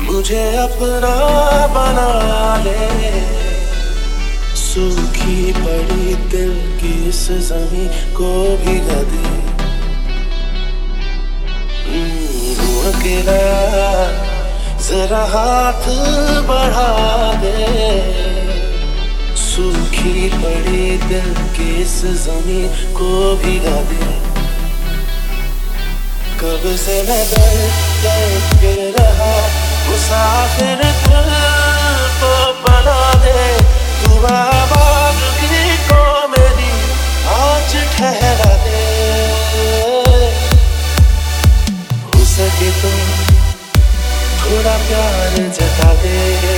मुझे अपना बना ले। सूखी पड़ी दिल की इस जमी को भी दे हम्म, अकेला जरा हाथ बढ़ा दे। सूखी पड़ी दिल की इस जमी को भिगा दे कब से मैं दर दर के रहा? मुसाफिर दिल को बना दे। तू आवाज़ को मेरी आज ठहरा दे। हो सके तो थोड़ा प्यार जता दे।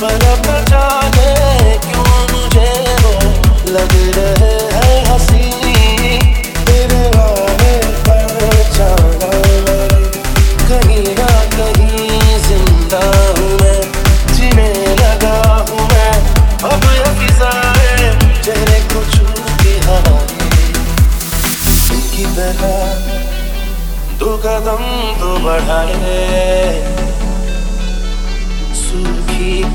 अब जाने क्यों मुझे वो लग रहे हैं हँसी? तेरे वाले पर जाना कहीं ना कहीं ज़िंदा हूँ लगा हूँ मैं। अब फिजाएँ चेहरे को छूती हवाएँ की कदम तो बढ़ाए।